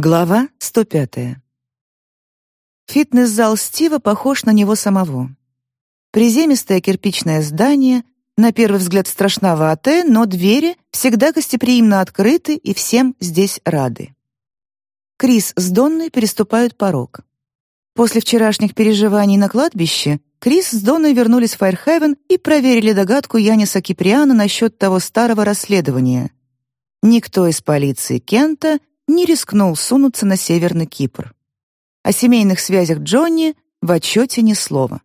Глава 105. Фитнес-зал Стива похож на него самого. Приземистое кирпичное здание, на первый взгляд страшноватое, но двери всегда гостеприимно открыты и всем здесь рады. Крис с Донной переступают порог. После вчерашних переживаний на кладбище Крис с Донной вернулись в Файрхевен и проверили догадку Яниса Киприана насчет того старого расследования. Никто из полиции Кента не рискнул сунуться на Северный Кипр. О семейных связях Джонни в отчете ни слова.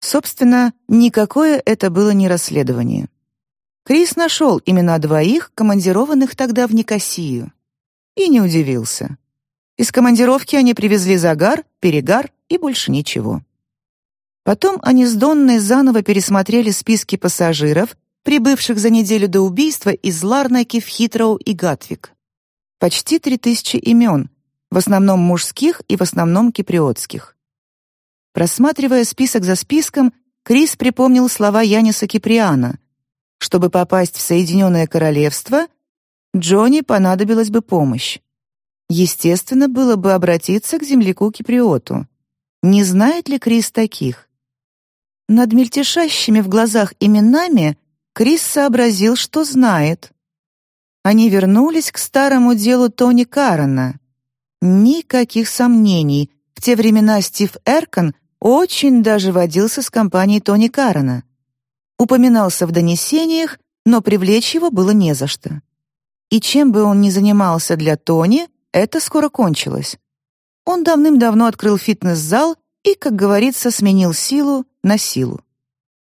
Собственно, никакое это было не расследование. Крис нашел имена двоих, командированных тогда в Никосию. И не удивился. Из командировки они привезли загар, перегар и больше ничего. Потом они с Донной заново пересмотрели списки пассажиров, прибывших за неделю до убийства из Ларнаки в Хитроу и Гатвик почти три тысячи имен, в основном мужских и в основном киприотских. Просматривая список за списком, Крис припомнил слова Яниса Киприана. Чтобы попасть в Соединенное Королевство, Джонни понадобилась бы помощь. Естественно, было бы обратиться к земляку Киприоту. Не знает ли Крис таких? Над мельтешащими в глазах именами Крис сообразил, что знает. Они вернулись к старому делу Тони Каррена. Никаких сомнений, в те времена Стив Эркон очень даже водился с компанией Тони Каррена. Упоминался в донесениях, но привлечь его было не за что. И чем бы он ни занимался для Тони, это скоро кончилось. Он давным-давно открыл фитнес-зал и, как говорится, сменил силу на силу.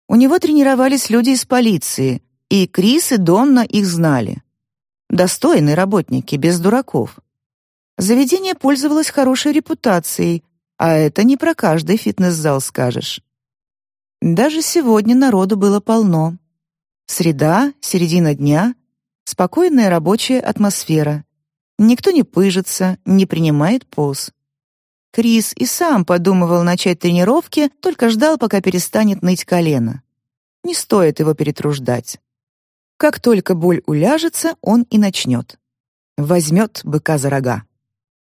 У него тренировались люди из полиции, и Крис и Донна их знали. Достойные работники, без дураков. Заведение пользовалось хорошей репутацией, а это не про каждый фитнес-зал скажешь. Даже сегодня народу было полно. Среда, середина дня, спокойная рабочая атмосфера. Никто не пыжится, не принимает поз. Крис и сам подумывал начать тренировки, только ждал, пока перестанет ныть колено. Не стоит его перетруждать. Как только боль уляжется, он и начнет. Возьмет быка за рога.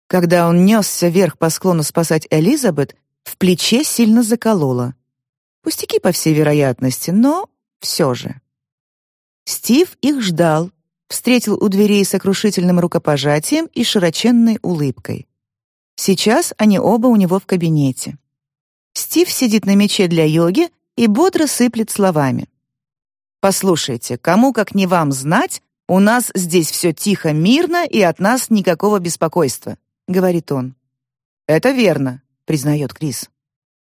Когда он несся вверх по склону спасать Элизабет, в плече сильно закололо. Пустяки, по всей вероятности, но все же. Стив их ждал, встретил у дверей сокрушительным рукопожатием и широченной улыбкой. Сейчас они оба у него в кабинете. Стив сидит на мече для йоги и бодро сыплет словами. Послушайте, кому как не вам знать, у нас здесь все тихо, мирно и от нас никакого беспокойства, говорит он. Это верно, признает Крис.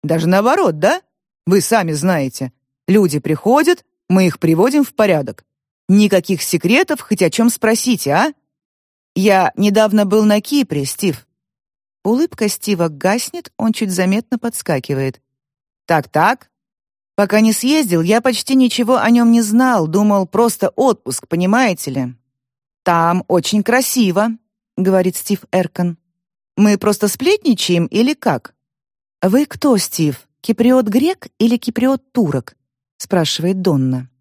Даже наоборот, да? Вы сами знаете. Люди приходят, мы их приводим в порядок. Никаких секретов, хоть о чем спросите, а? Я недавно был на Кипре, Стив. Улыбка Стива гаснет, он чуть заметно подскакивает. Так-так, Пока не съездил, я почти ничего о нем не знал, думал, просто отпуск, понимаете ли. Там очень красиво, говорит Стив Эркон. Мы просто сплетничаем или как? Вы кто, Стив? Киприот-грек или киприот-турок? спрашивает Донна.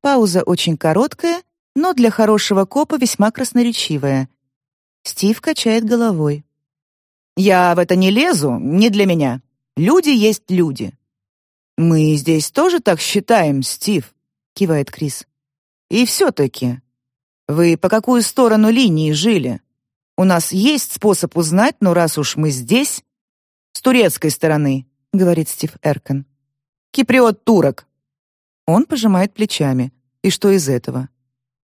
Пауза очень короткая, но для хорошего копа весьма красноречивая. Стив качает головой. Я в это не лезу, не для меня. Люди есть люди. «Мы здесь тоже так считаем, Стив», — кивает Крис. «И все-таки, вы по какую сторону линии жили? У нас есть способ узнать, но раз уж мы здесь...» «С турецкой стороны», — говорит Стив Эркон. «Киприот турок». Он пожимает плечами. И что из этого?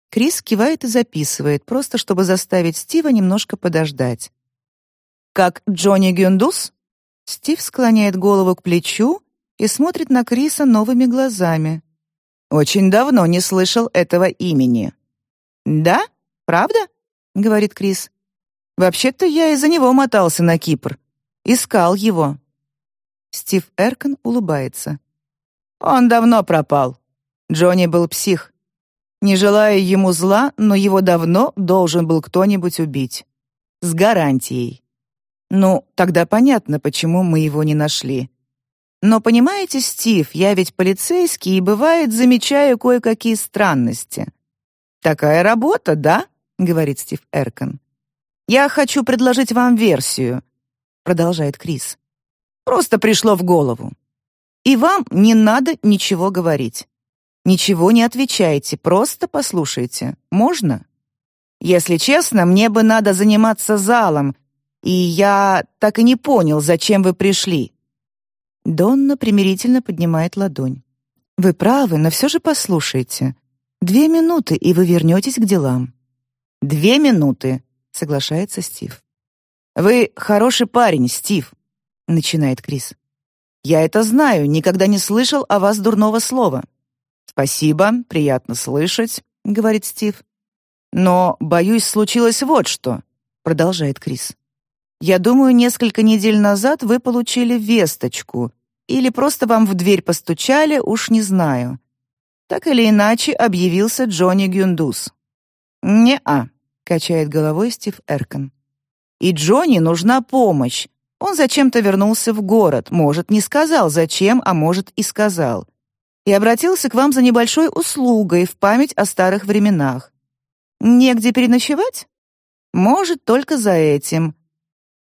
Крис кивает и записывает, просто чтобы заставить Стива немножко подождать. «Как Джонни Гюндус?» Стив склоняет голову к плечу и смотрит на Криса новыми глазами. «Очень давно не слышал этого имени». «Да? Правда?» — говорит Крис. «Вообще-то я из-за него мотался на Кипр. Искал его». Стив Эркон улыбается. «Он давно пропал. Джонни был псих. Не желая ему зла, но его давно должен был кто-нибудь убить. С гарантией. Ну, тогда понятно, почему мы его не нашли. Но понимаете, Стив, я ведь полицейский и бывает замечаю кое-какие странности. Такая работа, да? говорит Стив Эркон. «Я хочу предложить вам версию», — продолжает Крис. «Просто пришло в голову. И вам не надо ничего говорить. Ничего не отвечайте, просто послушайте. Можно? Если честно, мне бы надо заниматься залом, и я так и не понял, зачем вы пришли». Донна примирительно поднимает ладонь. «Вы правы, но все же послушайте. Две минуты, и вы вернетесь к делам». «Две минуты», — соглашается Стив. «Вы хороший парень, Стив», — начинает Крис. «Я это знаю, никогда не слышал о вас дурного слова». «Спасибо, приятно слышать», — говорит Стив. «Но, боюсь, случилось вот что», — продолжает Крис. «Я думаю, несколько недель назад вы получили весточку, или просто вам в дверь постучали, уж не знаю. Так или иначе, объявился Джонни Гюндус». «Не-а», — качает головой Стив Эркон. «И Джонни нужна помощь. Он зачем-то вернулся в город, может, не сказал зачем, а может и сказал. И обратился к вам за небольшой услугой в память о старых временах. Негде переночевать? Может, только за этим.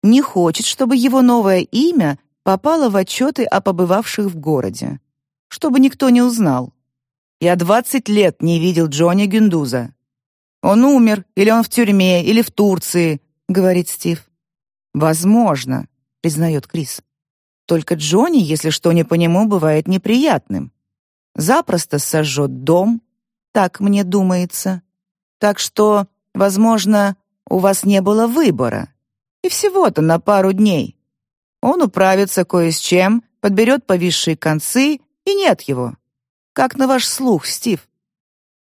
Не хочет, чтобы его новое имя попало в отчеты о побывавших в городе. Чтобы никто не узнал. Я двадцать лет не видел Джонни Гюндуза. Он умер, или он в тюрьме, или в Турции, говорит Стив. Возможно, признает Крис. Только Джонни, если что не по нему, бывает неприятным. Запросто сожжет дом, так мне думается. Так что, возможно, у вас не было выбора. И всего-то на пару дней. Он управится кое с чем, подберет повисшие концы, и нет его. Как на ваш слух, Стив?»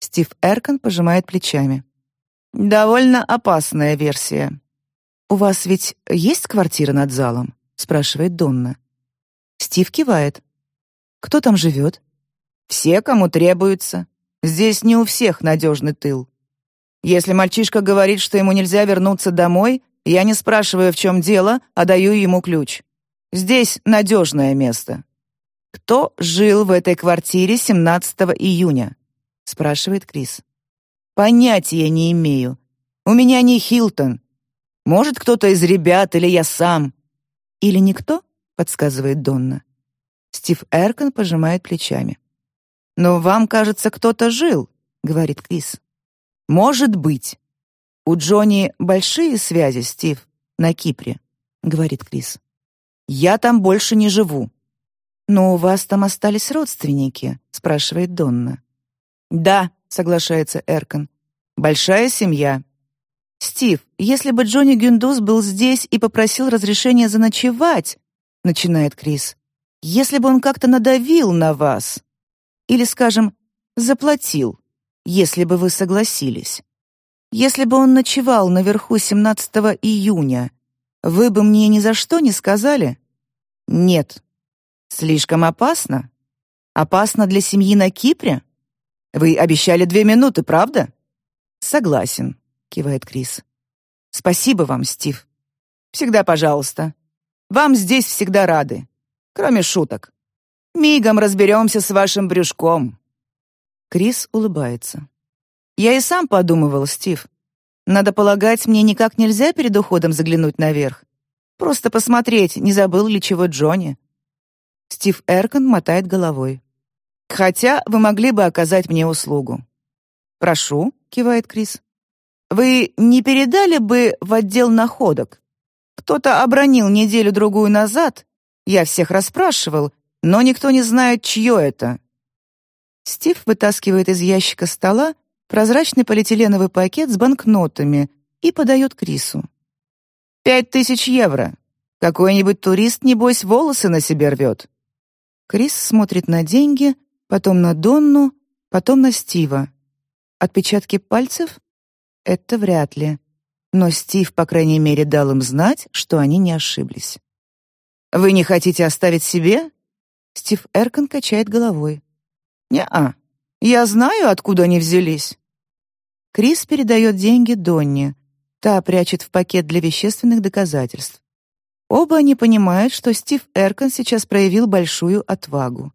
Стив Эркон пожимает плечами. «Довольно опасная версия». «У вас ведь есть квартира над залом?» — спрашивает Донна. Стив кивает. «Кто там живет?» «Все, кому требуется. Здесь не у всех надежный тыл. Если мальчишка говорит, что ему нельзя вернуться домой, я не спрашиваю, в чем дело, а даю ему ключ. Здесь надежное место. Кто жил в этой квартире 17 июня? спрашивает Крис. Понятия не имею. У меня не Хилтон. Может, кто-то из ребят или я сам. Или никто? подсказывает Донна. Стив Эркон пожимает плечами. Но вам, кажется, кто-то жил, говорит Крис. «Может быть. У Джонни большие связи, Стив, на Кипре», — говорит Крис. «Я там больше не живу». «Но у вас там остались родственники?» — спрашивает Донна. «Да», — соглашается Эркон. «Большая семья». «Стив, если бы Джонни Гюндус был здесь и попросил разрешения заночевать», — начинает Крис, «если бы он как-то надавил на вас, или, скажем, заплатил, если бы вы согласились. Если бы он ночевал наверху 17 июня, вы бы мне ни за что не сказали? Нет. Слишком опасно? Опасно для семьи на Кипре? Вы обещали две минуты, правда? Согласен, кивает Крис. Спасибо вам, Стив. Всегда пожалуйста. Вам здесь всегда рады. Кроме шуток. Мигом разберемся с вашим брюшком. Крис улыбается. «Я и сам подумывал, Стив. Надо полагать, мне никак нельзя перед уходом заглянуть наверх. Просто посмотреть, не забыл ли чего Джонни». Стив Эркон мотает головой. «Хотя вы могли бы оказать мне услугу». «Прошу», — кивает Крис. «Вы не передали бы в отдел находок? Кто-то обронил неделю-другую назад. Я всех расспрашивал, но никто не знает, чье это. Стив вытаскивает из ящика стола прозрачный полиэтиленовый пакет с банкнотами и подает Крису. «Пять тысяч евро. Какой-нибудь турист, небось, волосы на себе рвет». Крис смотрит на деньги, потом на Донну, потом на Стива. Отпечатки пальцев? Это вряд ли. Но Стив, по крайней мере, дал им знать, что они не ошиблись. «Вы не хотите оставить себе?» Стив Эркон качает головой. «Не-а. Я знаю, откуда они взялись». Крис передает деньги Донне. Та прячет в пакет для вещественных доказательств. Оба они понимают, что Стив Эркон сейчас проявил большую отвагу.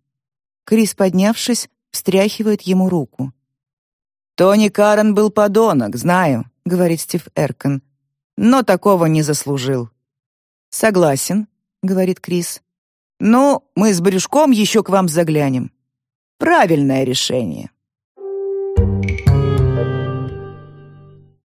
Крис, поднявшись, встряхивает ему руку. «Тони Карен был подонок, знаю», — говорит Стив Эркон. но такого не заслужил». «Согласен», — говорит Крис. «Ну, мы с Брюшком еще к вам заглянем». «Правильное решение».